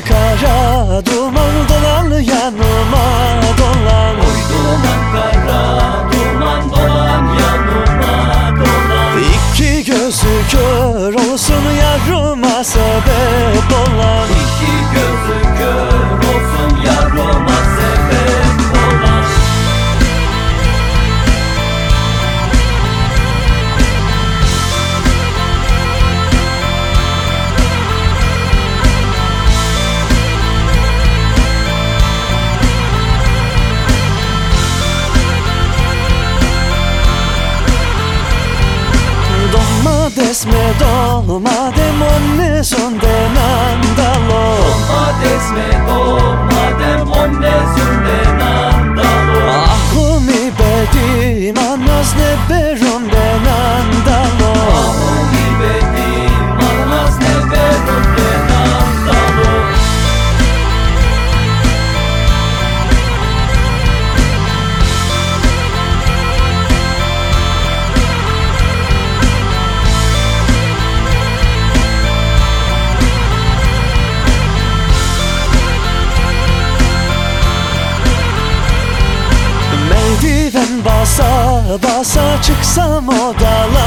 kara duman dolan yanıma dolan. Oy duman kara duman dolan yanıma dolan. İki gözü kör olsun yarıma です目どのまでもねその basa basa çıksam odalara